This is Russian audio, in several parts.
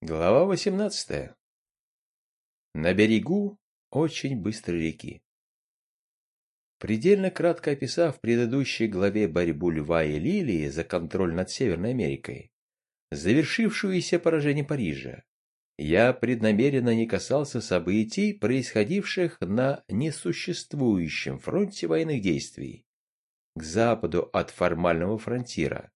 Глава 18. На берегу очень быстрой реки. Предельно кратко описав в предыдущей главе борьбу Льва и Лилии за контроль над Северной Америкой, завершившуюся поражением Парижа, я преднамеренно не касался событий, происходивших на несуществующем фронте военных действий, к западу от формального фронтира,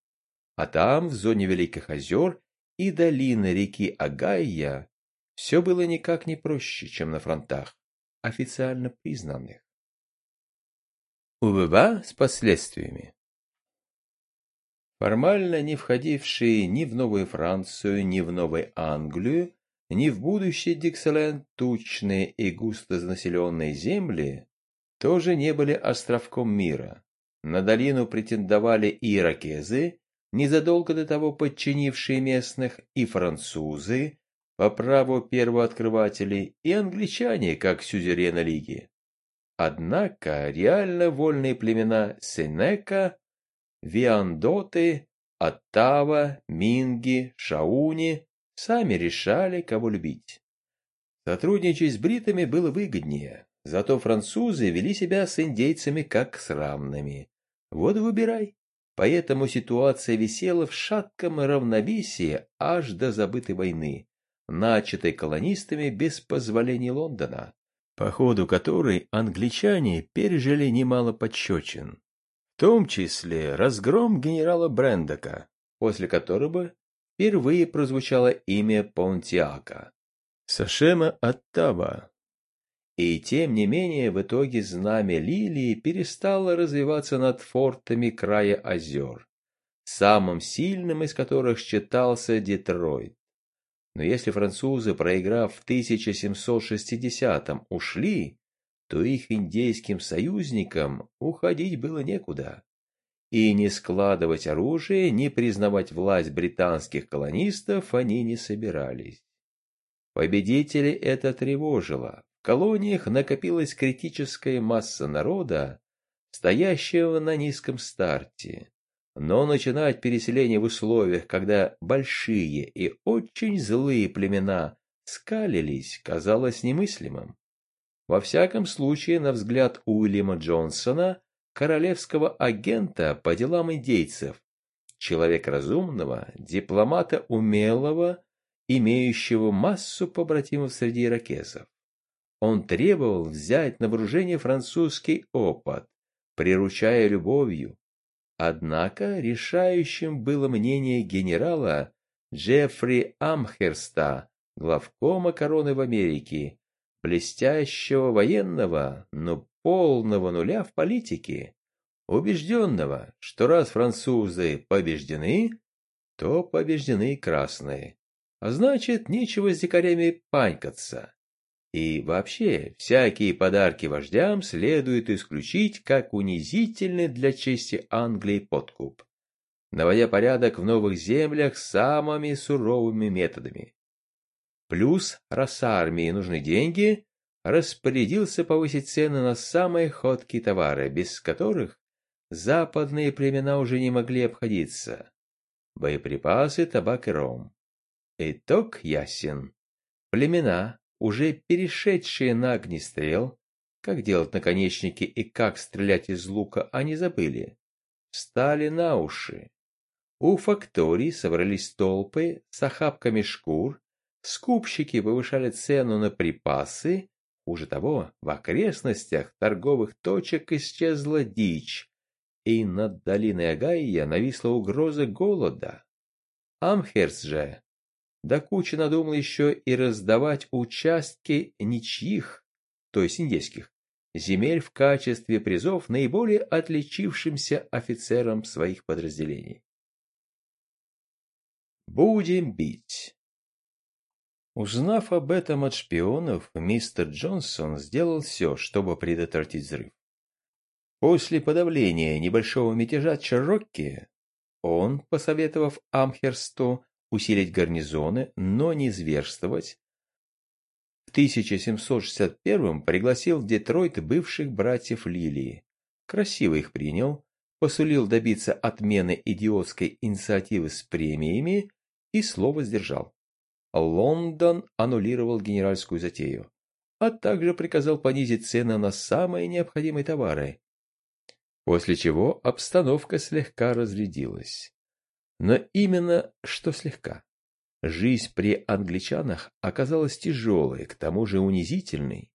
а там, в зоне Великих озер, и долины реки Агайя все было никак не проще, чем на фронтах, официально признанных. УВВ с последствиями. Формально не входившие ни в Новую Францию, ни в Новую Англию, ни в будущий Диксаленд тучные и густо занаселенные земли тоже не были островком мира. На долину претендовали иракезы, незадолго до того подчинившие местных, и французы, по праву первооткрывателей, и англичане, как сюзерена лиги. Однако реально вольные племена Сенека, Виандоты, Оттава, Минги, Шауни сами решали, кого любить. Сотрудничать с бритами было выгоднее, зато французы вели себя с индейцами как с равными. Вот выбирай. Поэтому ситуация висела в шатком равновесии аж до забытой войны, начатой колонистами без позволения Лондона, по ходу которой англичане пережили немало подщечин, в том числе разгром генерала Брендока, после которого впервые прозвучало имя Понтиака. Сашема Оттава, и тем не менее в итоге знамя лилии перестало развиваться над фортами края озер, самым сильным из которых считался Детройт. Но если французы, проиграв в 1760-м, ушли, то их индейским союзникам уходить было некуда. И не складывать оружие, не признавать власть британских колонистов они не собирались. Победителей это тревожило, колониях накопилась критическая масса народа, стоящего на низком старте. Но начинать переселение в условиях, когда большие и очень злые племена скалились, казалось немыслимым. Во всяком случае, на взгляд Уильяма Джонсона, королевского агента по делам индейцев, человека разумного, дипломата умелого, имеющего массу побратимов среди иракезов. Он требовал взять на вооружение французский опыт, приручая любовью. Однако решающим было мнение генерала Джеффри Амхерста, главкома короны в Америке, блестящего военного, но полного нуля в политике, убежденного, что раз французы побеждены, то побеждены красные, а значит, нечего с дикарями панькаться. И вообще, всякие подарки вождям следует исключить как унизительный для чести Англии подкуп, наводя порядок в новых землях самыми суровыми методами. Плюс, раз армии нужны деньги, распорядился повысить цены на самые ходкие товары, без которых западные племена уже не могли обходиться. Боеприпасы, табак и ром. Итог ясен. Племена, уже перешедшие на огнестрел, как делать наконечники и как стрелять из лука, они забыли. Встали на уши. У факторий собрались толпы с охапками шкур, скупщики повышали цену на припасы, хуже того, в окрестностях торговых точек исчезла дичь, и над долиной Агайя нависла угроза голода. Амхерс же до кучи надумал еще и раздавать участки ничьих, то есть индейских, земель в качестве призов наиболее отличившимся офицерам своих подразделений. Будем бить. Узнав об этом от шпионов, мистер Джонсон сделал все, чтобы предотвратить взрыв. После подавления небольшого мятежа Чарокки, он, посоветовав Амхерсту усилить гарнизоны, но не зверствовать. В 1761 пригласил в Детройт бывших братьев Лилии. Красиво их принял, посулил добиться отмены идиотской инициативы с премиями и слово сдержал. Лондон аннулировал генеральскую затею, а также приказал понизить цены на самые необходимые товары. После чего обстановка слегка разрядилась. Но именно что слегка. Жизнь при англичанах оказалась тяжелой, к тому же унизительной.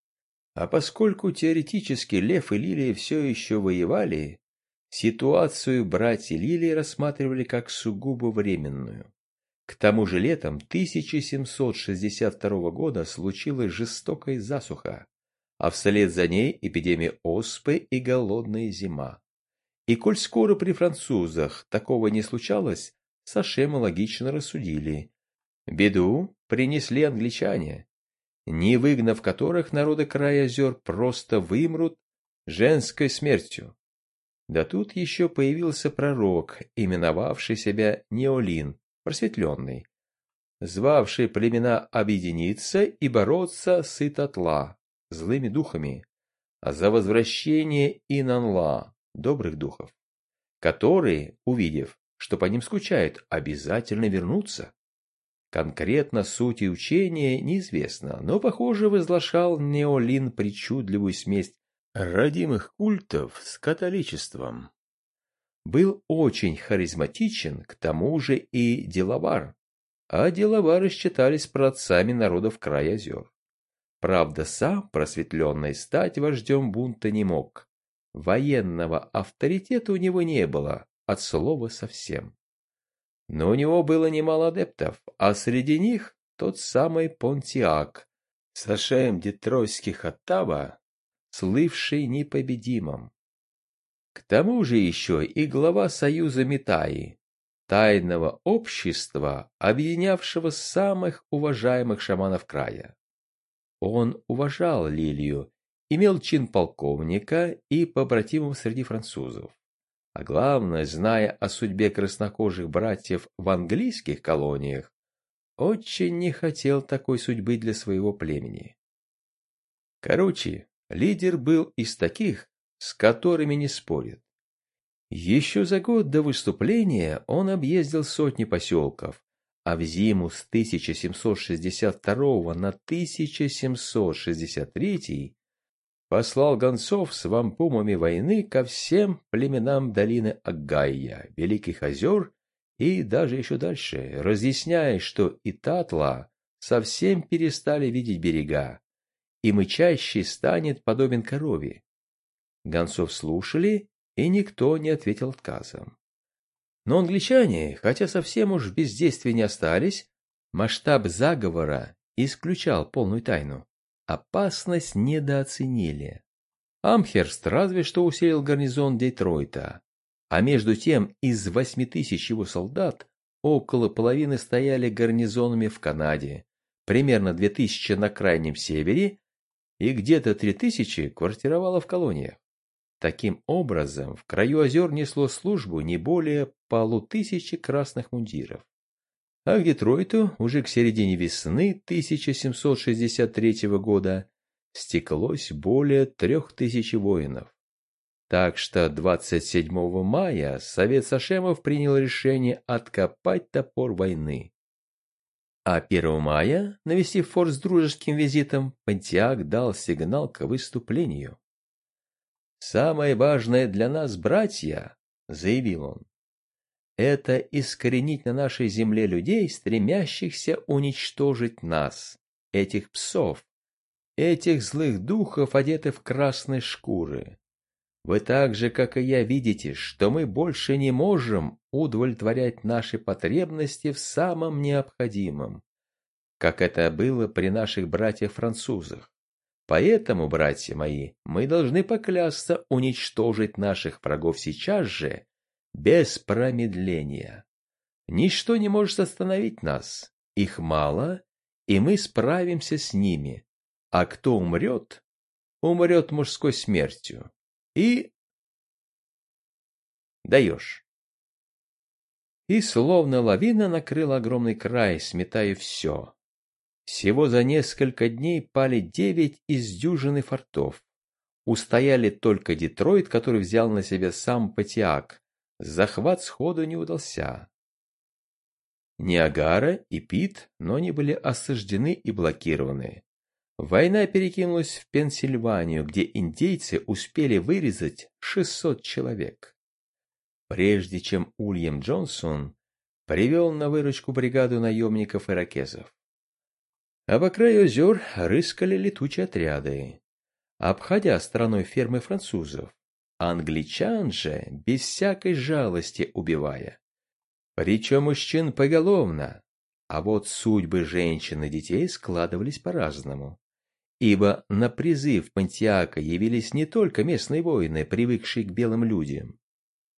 А поскольку теоретически Лев и Лилия все еще воевали, ситуацию братья Лилии рассматривали как сугубо временную. К тому же летом 1762 года случилась жестокая засуха, а вслед за ней эпидемия оспы и голодная зима. И коль скоро при французах такого не случалось, Сашема логично рассудили. Беду принесли англичане, не выгнав которых народы края озер просто вымрут женской смертью. Да тут еще появился пророк, именовавший себя Неолин, просветленный, звавший племена объединиться и бороться с Итатла, злыми духами, за возвращение Инанла, добрых духов, которые, увидев, что по ним скучают, обязательно вернутся. Конкретно суть и учения неизвестно, но, похоже, возглашал Неолин причудливую смесь родимых культов с католичеством был очень харизматичен, к тому же и деловар. А деловары считались праотцами народов края озер. Правда, сам просветленный стать вождем бунта не мог. Военного авторитета у него не было, от слова совсем. Но у него было немало адептов, а среди них тот самый Понтиак, сашаем детройских Оттава, слывший непобедимым. К тому же еще и глава Союза Митаи, тайного общества, объединявшего самых уважаемых шаманов края. Он уважал Лилию, имел чин полковника и побратимов среди французов. А главное, зная о судьбе краснокожих братьев в английских колониях, очень не хотел такой судьбы для своего племени. Короче, лидер был из таких, с которыми не спорит. Еще за год до выступления он объездил сотни поселков, а в зиму с 1762 на 1763 послал гонцов с вампумами войны ко всем племенам долины Агайя, Великих озер и даже еще дальше, разъясняя, что и Татла совсем перестали видеть берега, и мычащий станет подобен корове. Гонцов слушали, и никто не ответил отказом. Но англичане, хотя совсем уж в бездействии не остались, масштаб заговора исключал полную тайну. Опасность недооценили. Амхерст разве что усилил гарнизон Детройта, а между тем из восьми тысяч его солдат около половины стояли гарнизонами в Канаде, примерно две тысячи на крайнем севере и где-то три тысячи квартировало в колониях. Таким образом, в краю озер несло службу не более полутысячи красных мундиров. А к Детройту уже к середине весны 1763 года стеклось более трех тысяч воинов. Так что 27 мая Совет Сашемов принял решение откопать топор войны. А 1 мая, навестив форт с дружеским визитом, Пантиак дал сигнал к выступлению. «Самое важное для нас, братья», — заявил он, — «это искоренить на нашей земле людей, стремящихся уничтожить нас, этих псов, этих злых духов, одетых в красные шкуры. Вы так же, как и я, видите, что мы больше не можем удовлетворять наши потребности в самом необходимом, как это было при наших братьях-французах. Поэтому, братья мои, мы должны поклясться уничтожить наших врагов сейчас же, без промедления. Ничто не может остановить нас. Их мало, и мы справимся с ними. А кто умрет, умрет мужской смертью. И... Даешь. И словно лавина накрыла огромный край, сметая все, всего за несколько дней пали девять из дюжины фортов. Устояли только Детройт, который взял на себя сам Патиак. Захват сходу не удался. Ниагара и Пит, но они были осаждены и блокированы. Война перекинулась в Пенсильванию, где индейцы успели вырезать 600 человек. Прежде чем Ульям Джонсон привел на выручку бригаду наемников-иракезов. А краю озер рыскали летучие отряды, обходя стороной фермы французов, англичан же без всякой жалости убивая. Причем мужчин поголовно, а вот судьбы женщин и детей складывались по-разному ибо на призыв Пантиака явились не только местные воины, привыкшие к белым людям,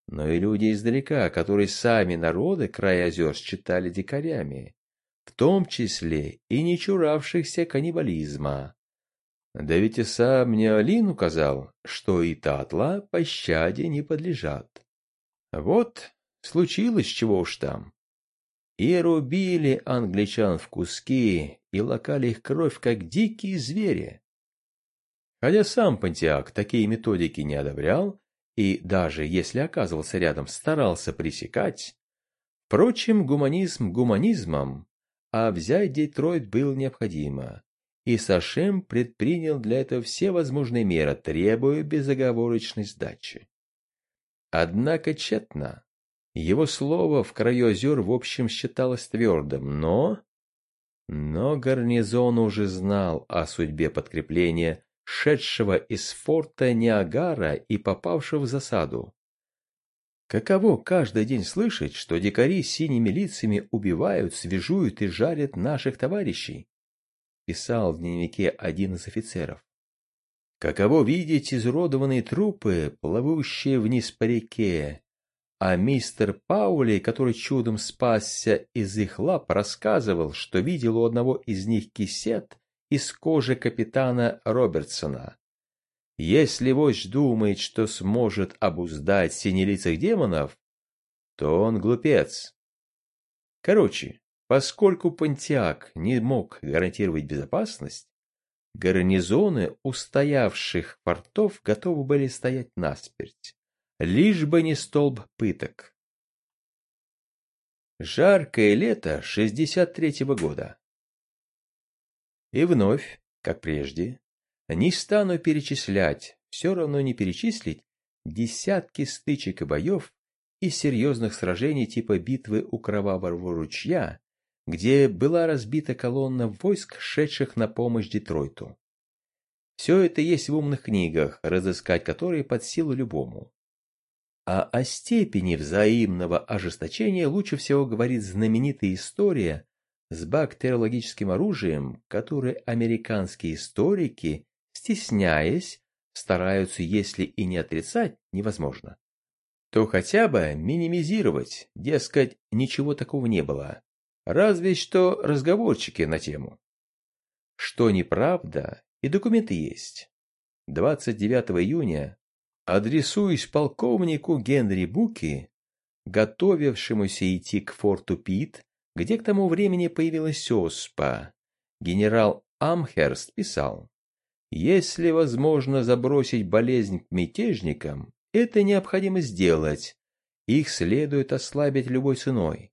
но и люди издалека, которые сами народы края озер считали дикарями, в том числе и не чуравшихся каннибализма. Да ведь и сам Неолин указал, что и татла пощаде не подлежат. Вот случилось чего уж там. И рубили англичан в куски, и лакали их кровь, как дикие звери. Хотя сам Пантиак такие методики не одобрял, и даже если оказывался рядом, старался пресекать. Впрочем, гуманизм гуманизмом, а взять Детройт было необходимо, и Сашем предпринял для этого все возможные меры, требуя безоговорочной сдачи. Однако тщетно. Его слово в краю озер в общем считалось твердым, но но гарнизон уже знал о судьбе подкрепления, шедшего из форта Ниагара и попавшего в засаду. Каково каждый день слышать, что дикари синими лицами убивают, свежуют и жарят наших товарищей? Писал в дневнике один из офицеров. Каково видеть изуродованные трупы, плывущие вниз по реке, а мистер Паули, который чудом спасся из их лап, рассказывал, что видел у одного из них кисет из кожи капитана Робертсона. Если вождь думает, что сможет обуздать синелицых демонов, то он глупец. Короче, поскольку Пантиак не мог гарантировать безопасность, гарнизоны устоявших портов готовы были стоять насмерть лишь бы не столб пыток. Жаркое лето 63-го года. И вновь, как прежде, не стану перечислять, все равно не перечислить, десятки стычек и боев и серьезных сражений типа битвы у Кровавого ручья, где была разбита колонна войск, шедших на помощь Детройту. Все это есть в умных книгах, разыскать которые под силу любому. А о степени взаимного ожесточения лучше всего говорит знаменитая история с бактериологическим оружием, которое американские историки, стесняясь, стараются, если и не отрицать, невозможно, то хотя бы минимизировать, дескать, ничего такого не было, разве что разговорчики на тему. Что неправда, и документы есть. 29 июня Адресуясь полковнику Генри Буки, готовившемуся идти к форту Пит, где к тому времени появилась ОСПА, генерал Амхерст писал, «Если возможно забросить болезнь к мятежникам, это необходимо сделать, их следует ослабить любой ценой».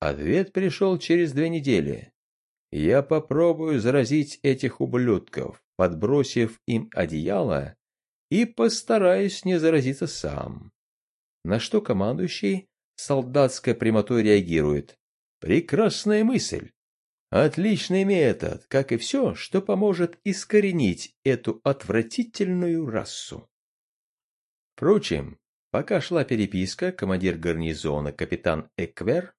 Ответ пришел через две недели. «Я попробую заразить этих ублюдков, подбросив им одеяло и постараюсь не заразиться сам. На что командующий солдатской прямотой реагирует. Прекрасная мысль. Отличный метод, как и все, что поможет искоренить эту отвратительную расу. Впрочем, пока шла переписка, командир гарнизона капитан Эквер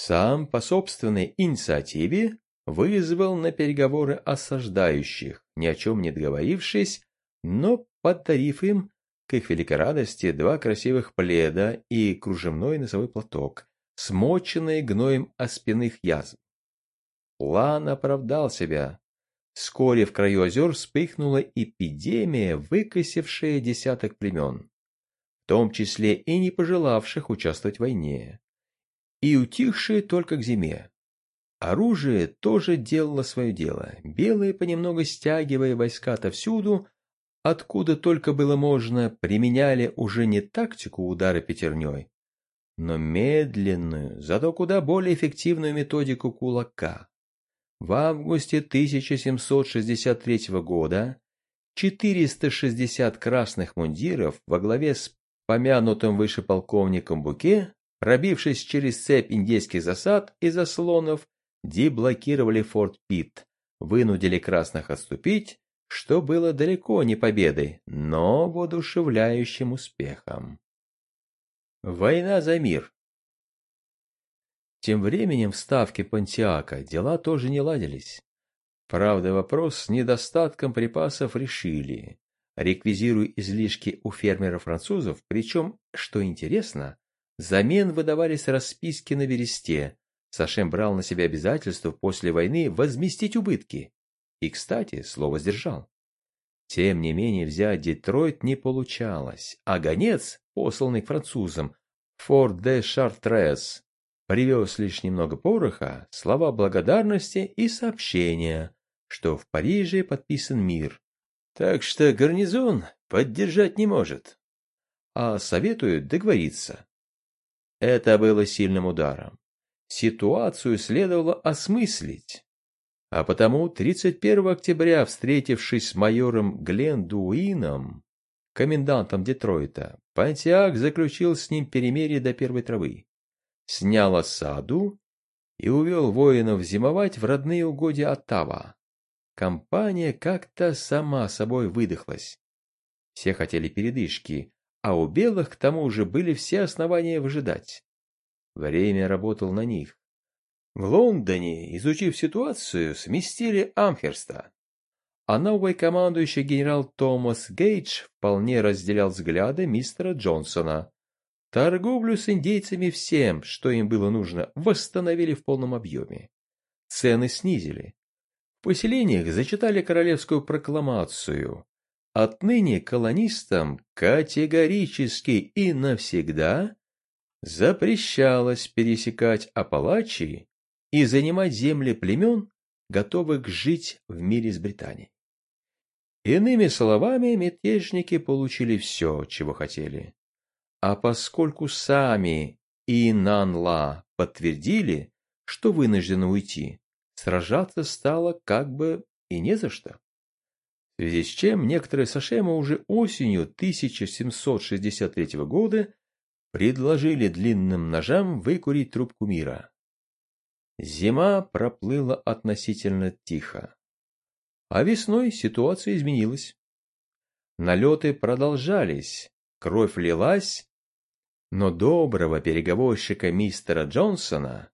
сам по собственной инициативе вызвал на переговоры осаждающих, ни о чем не договорившись, но подарив им, к их великой радости, два красивых пледа и кружевной носовой платок, смоченные гноем оспенных язв. План оправдал себя. Вскоре в краю озер вспыхнула эпидемия, выкосившая десяток племен, в том числе и не пожелавших участвовать в войне, и утихшие только к зиме. Оружие тоже делало свое дело. Белые, понемногу стягивая войска отовсюду, откуда только было можно, применяли уже не тактику удара пятерней, но медленную, зато куда более эффективную методику кулака. В августе 1763 года 460 красных мундиров во главе с помянутым выше полковником Буке, пробившись через цепь индейских засад и заслонов, деблокировали форт Питт, вынудили красных отступить, что было далеко не победой, но воодушевляющим успехом. Война за мир Тем временем в ставке Пантиака дела тоже не ладились. Правда, вопрос с недостатком припасов решили, реквизируя излишки у фермеров-французов, причем, что интересно, взамен выдавались расписки на бересте. Сашем брал на себя обязательство после войны возместить убытки. И, кстати, слово сдержал. Тем не менее, взять Детройт не получалось, а гонец, посланный французам, Форт де Шартрес, привез лишь немного пороха, слова благодарности и сообщения, что в Париже подписан мир. Так что гарнизон поддержать не может, а советуют договориться. Это было сильным ударом. Ситуацию следовало осмыслить. А потому 31 октября, встретившись с майором Глендуином, комендантом Детройта, Пантиак заключил с ним перемирие до первой травы, снял осаду и увел воинов зимовать в родные угодья Оттава. Компания как-то сама собой выдохлась. Все хотели передышки, а у белых к тому же были все основания выжидать. Время работал на них. В Лондоне, изучив ситуацию, сместили Амхерста. А новый командующий генерал Томас Гейдж вполне разделял взгляды мистера Джонсона. Торговлю с индейцами всем, что им было нужно, восстановили в полном объеме. Цены снизили. В поселениях зачитали королевскую прокламацию. Отныне колонистам категорически и навсегда запрещалось пересекать Апалачи и занимать земли племен, готовых жить в мире с Британией. Иными словами, мятежники получили все, чего хотели. А поскольку сами и Нанла подтвердили, что вынуждены уйти, сражаться стало как бы и не за что. В связи с чем некоторые Сашема уже осенью 1763 года предложили длинным ножам выкурить трубку мира. Зима проплыла относительно тихо. А весной ситуация изменилась. Налеты продолжались, кровь лилась, но доброго переговорщика мистера Джонсона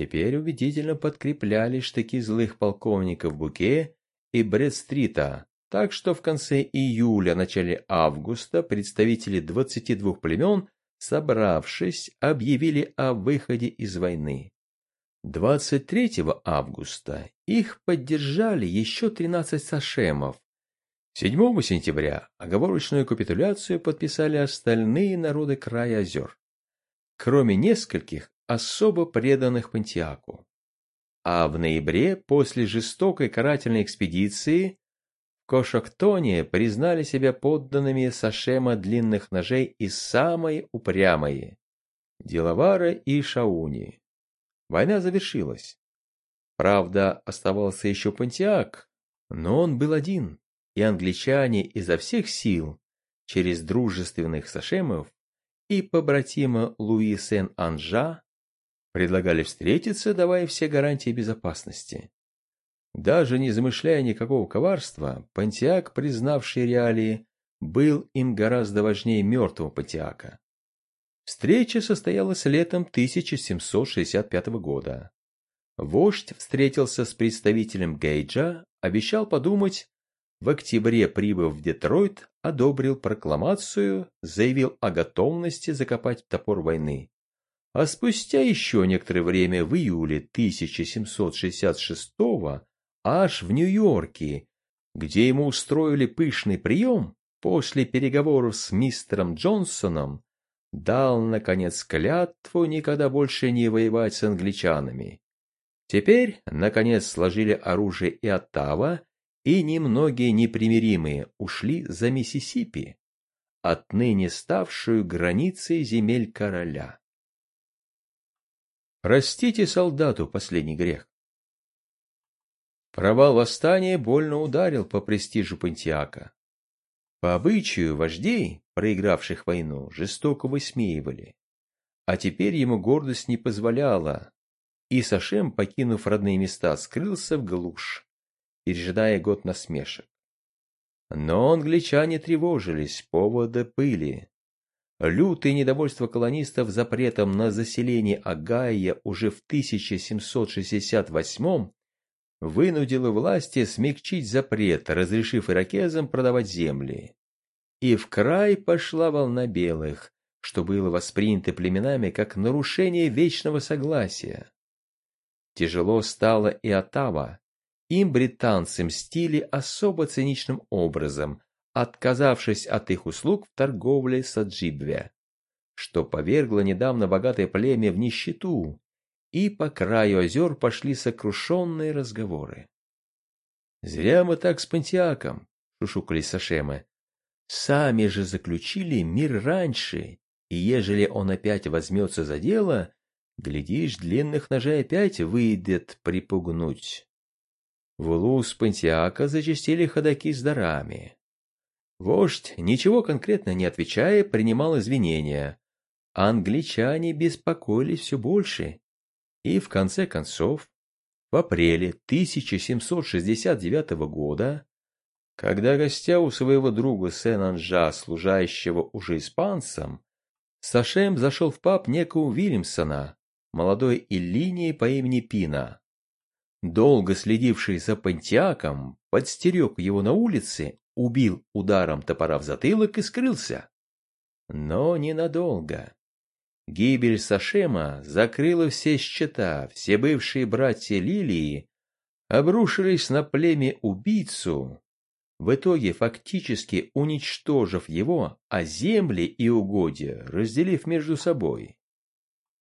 Теперь убедительно подкрепляли штыки злых полковников Буке и Бредстрита, так что в конце июля, начале августа представители 22 племен, собравшись, объявили о выходе из войны. 23 августа их поддержали еще 13 сашемов. 7 сентября оговорочную капитуляцию подписали остальные народы края озер. Кроме нескольких особо преданных Пантиаку. А в ноябре, после жестокой карательной экспедиции, в Кошоктоне признали себя подданными Сашема длинных ножей и самые упрямые – Делавара и Шауни. Война завершилась. Правда, оставался еще Пантиак, но он был один, и англичане изо всех сил, через дружественных Сашемов и побратима Луи Сен-Анжа, Предлагали встретиться, давая все гарантии безопасности. Даже не замышляя никакого коварства, Пантиак, признавший реалии, был им гораздо важнее мертвого Пантиака. Встреча состоялась летом 1765 года. Вождь встретился с представителем Гейджа, обещал подумать, в октябре, прибыв в Детройт, одобрил прокламацию, заявил о готовности закопать топор войны. А спустя еще некоторое время в июле 1766 аж в Нью-Йорке, где ему устроили пышный прием, после переговоров с мистером Джонсоном, дал, наконец, клятву никогда больше не воевать с англичанами. Теперь, наконец, сложили оружие и Оттава, и немногие непримиримые ушли за Миссисипи, отныне ставшую границей земель короля. Простите солдату последний грех. Провал восстания больно ударил по престижу Пантиака. По обычаю вождей, проигравших войну, жестоко высмеивали. А теперь ему гордость не позволяла, и Сашем, покинув родные места, скрылся в глушь, пережидая год насмешек. Но англичане тревожились, повода пыли. Лютое недовольство колонистов запретом на заселение Агая уже в 1768 вынудило власти смягчить запрет, разрешив иракезам продавать земли. И в край пошла волна белых, что было воспринято племенами как нарушение вечного согласия. Тяжело стало и Оттава. Им британцы мстили особо циничным образом, отказавшись от их услуг в торговле с Аджибве, что повергло недавно богатое племя в нищету, и по краю озер пошли сокрушенные разговоры. «Зря мы так с Пантиаком», — шушукались Сашемы. «Сами же заключили мир раньше, и ежели он опять возьмется за дело, глядишь, длинных ножей опять выйдет припугнуть». В улус Пантиака зачастили ходаки с дарами. Вождь, ничего конкретно не отвечая, принимал извинения. Англичане беспокоились все больше и в конце концов, в апреле 1769 года, когда гостя у своего друга Сен-Анжа, служащего уже испанцам, Сашем зашел в паб некого Вильямсона, молодой Иллинии по имени Пина. Долго следивший за Пантиаком, подстерег его на улице, убил ударом топора в затылок и скрылся. Но ненадолго. Гибель Сашема закрыла все счета, все бывшие братья Лилии обрушились на племя убийцу, в итоге фактически уничтожив его, а земли и угодья разделив между собой.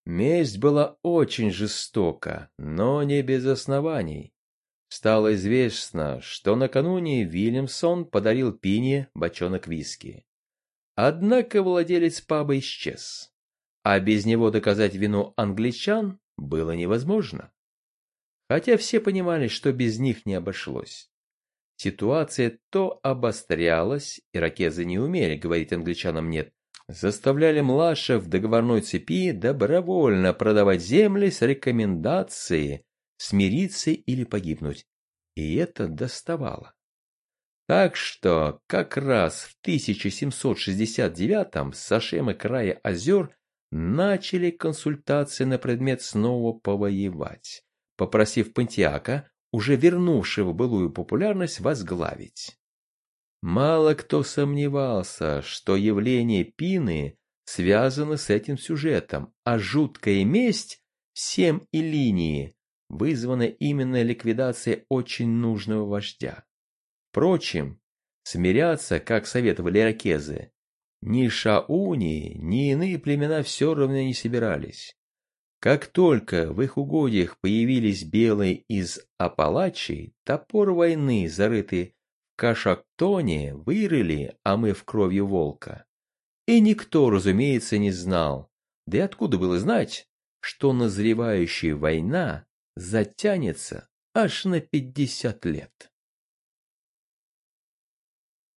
Месть была очень жестока, но не без оснований. Стало известно, что накануне Вильямсон подарил Пине бочонок виски. Однако владелец паба исчез а без него доказать вину англичан было невозможно. Хотя все понимали, что без них не обошлось. Ситуация то обострялась, иракезы не умели говорить англичанам «нет», заставляли младших в договорной цепи добровольно продавать земли с рекомендацией смириться или погибнуть. И это доставало. Так что как раз в 1769-м с Сашемы края озер начали консультации на предмет снова повоевать, попросив Пантиака, уже вернувшего былую популярность, возглавить. Мало кто сомневался, что явление Пины связано с этим сюжетом, а жуткая месть всем и линии вызвана именно ликвидацией очень нужного вождя. Впрочем, смиряться, как советовали ракезы, ни шауни, ни иные племена все равно не собирались. Как только в их угодьях появились белые из Апалачей, топор войны, зарытый в Кашактоне, вырыли, а мы в кровью волка. И никто, разумеется, не знал, да и откуда было знать, что назревающая война затянется аж на пятьдесят лет.